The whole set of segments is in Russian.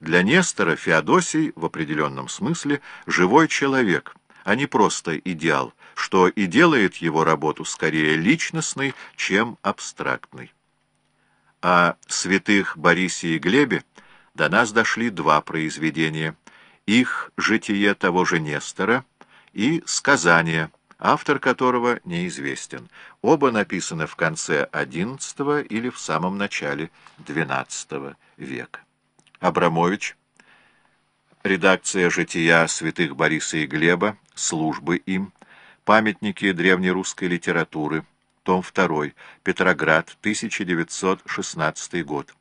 Для Нестора Феодосий в определенном смысле живой человек, а не просто идеал, что и делает его работу скорее личностной, чем абстрактной. О святых Борисе и Глебе до нас дошли два произведения. Их «Житие того же Нестора» и «Сказание», автор которого неизвестен. Оба написаны в конце XI или в самом начале XII века. Абрамович, редакция «Жития святых Бориса и Глеба», службы им, памятники древнерусской литературы, том 2, Петроград, 1916 год.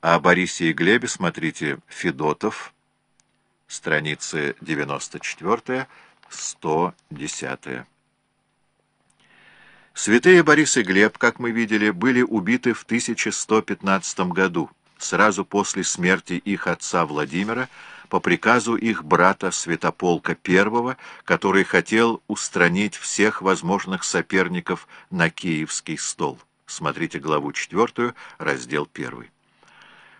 О Борисе и Глебе смотрите Федотов, страницы 94 110 Святые Борис и Глеб, как мы видели, были убиты в 1115 году, сразу после смерти их отца Владимира, по приказу их брата Святополка I, который хотел устранить всех возможных соперников на Киевский стол. Смотрите главу 4, раздел 1.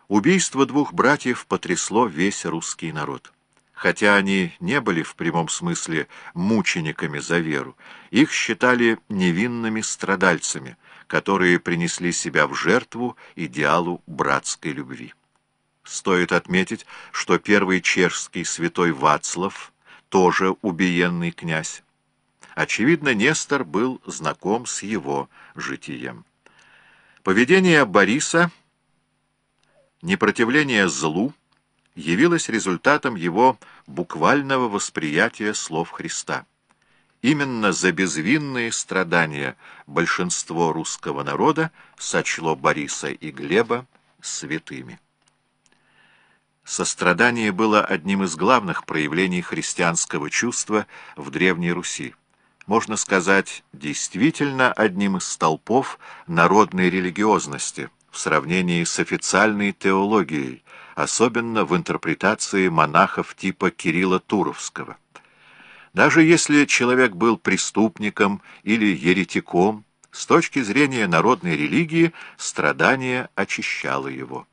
Убийство двух братьев потрясло весь русский народ. Хотя они не были в прямом смысле мучениками за веру, их считали невинными страдальцами, которые принесли себя в жертву идеалу братской любви. Стоит отметить, что первый чешский святой Вацлав тоже убиенный князь. Очевидно, Нестор был знаком с его житием. Поведение Бориса Непротивление злу явилось результатом его буквального восприятия слов Христа. Именно за безвинные страдания большинство русского народа сочло Бориса и Глеба святыми. Сострадание было одним из главных проявлений христианского чувства в Древней Руси. Можно сказать, действительно одним из столпов народной религиозности – в сравнении с официальной теологией, особенно в интерпретации монахов типа Кирилла Туровского. Даже если человек был преступником или еретиком, с точки зрения народной религии страдание очищало его.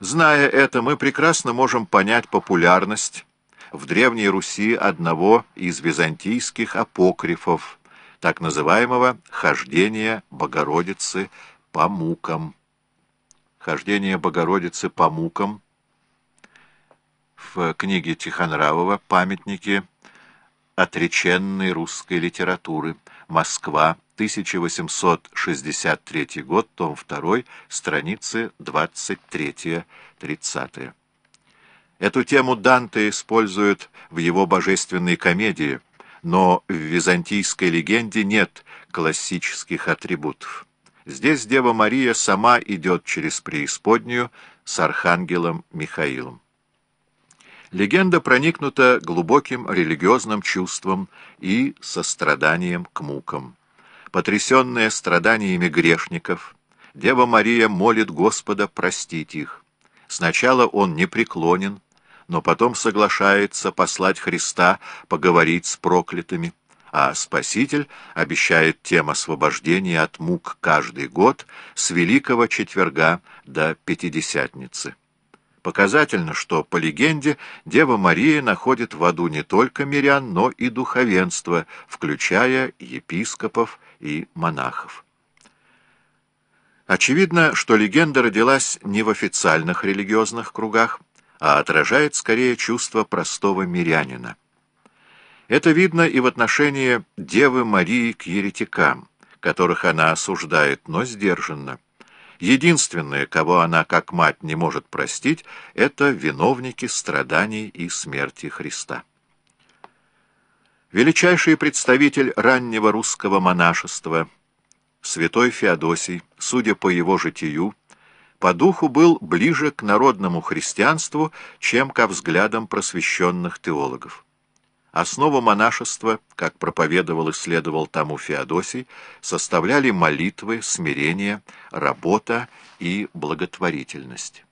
Зная это, мы прекрасно можем понять популярность в Древней Руси одного из византийских апокрифов, так называемого «хождения Богородицы по мукам. Хождение Богородицы по мукам в книге Тихонравова «Памятники отреченной русской литературы. Москва, 1863 год, том 2, страницы 23-30. Эту тему Данте использует в его божественной комедии, но в византийской легенде нет классических атрибутов. Здесь Дева Мария сама идет через преисподнюю с архангелом Михаилом. Легенда проникнута глубоким религиозным чувством и состраданием к мукам. Потрясенная страданиями грешников, Дева Мария молит Господа простить их. Сначала он не преклонен, но потом соглашается послать Христа поговорить с проклятыми а Спаситель обещает тем освобождение от мук каждый год с Великого Четверга до Пятидесятницы. Показательно, что, по легенде, Дева Мария находит в аду не только мирян, но и духовенство, включая епископов и монахов. Очевидно, что легенда родилась не в официальных религиозных кругах, а отражает скорее чувство простого мирянина. Это видно и в отношении Девы Марии к еретикам, которых она осуждает, но сдержанно. Единственное, кого она как мать не может простить, это виновники страданий и смерти Христа. Величайший представитель раннего русского монашества, святой Феодосий, судя по его житию, по духу был ближе к народному христианству, чем ко взглядам просвещенных теологов. Основу монашества, как проповедовал и следовал тому Феодосий, составляли молитвы, смирение, работа и благотворительность.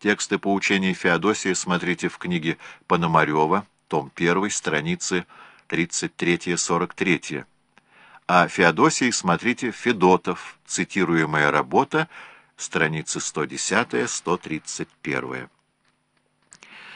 Тексты поучений Феодосия смотрите в книге Пономарева, том 1, страницы 33-43. А Феодосий смотрите Федотов, цитируемая работа, страницы 110-131.